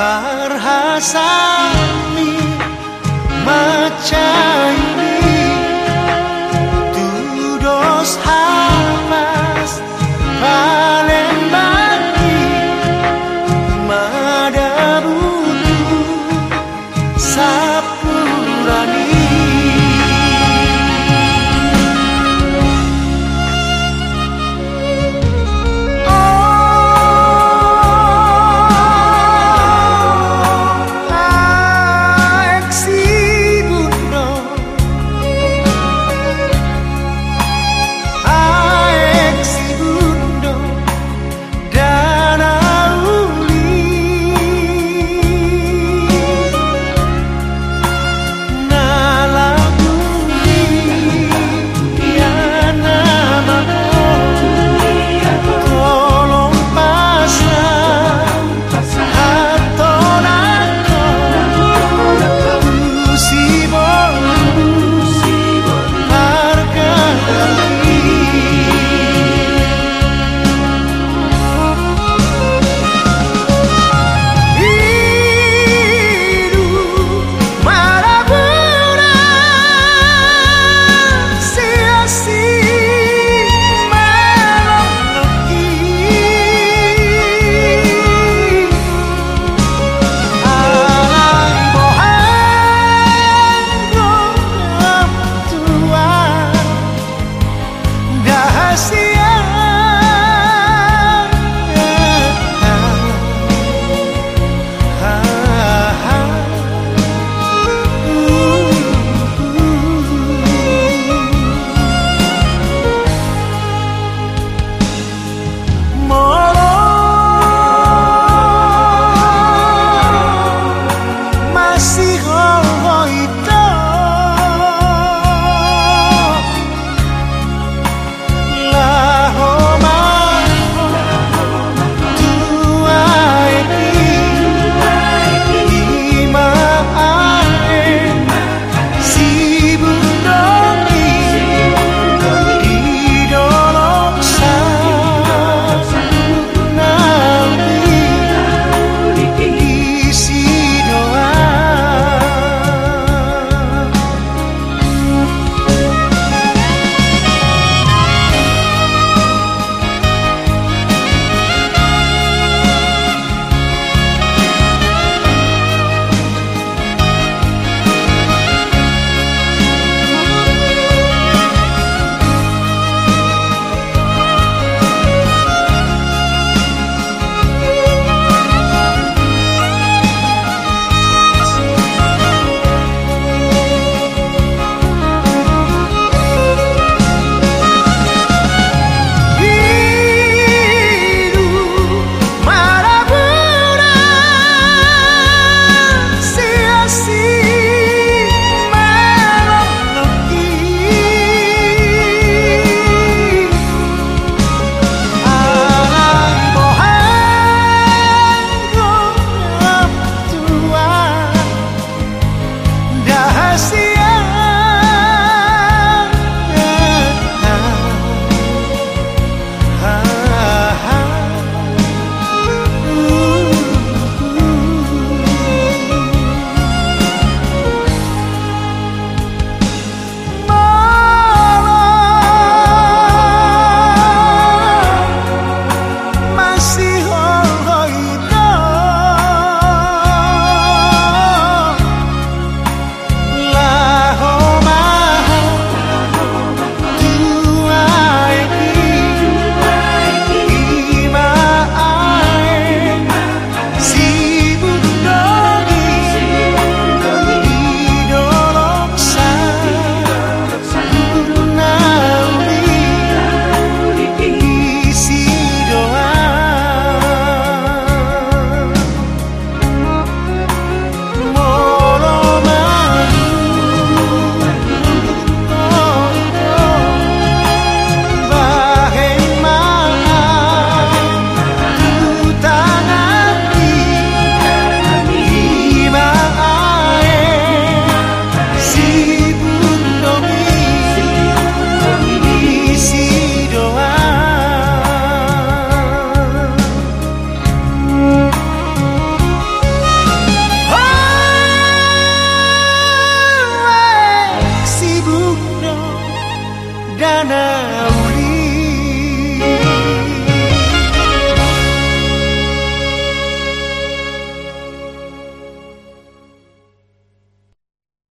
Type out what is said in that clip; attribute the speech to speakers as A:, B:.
A: Parhasani macai danau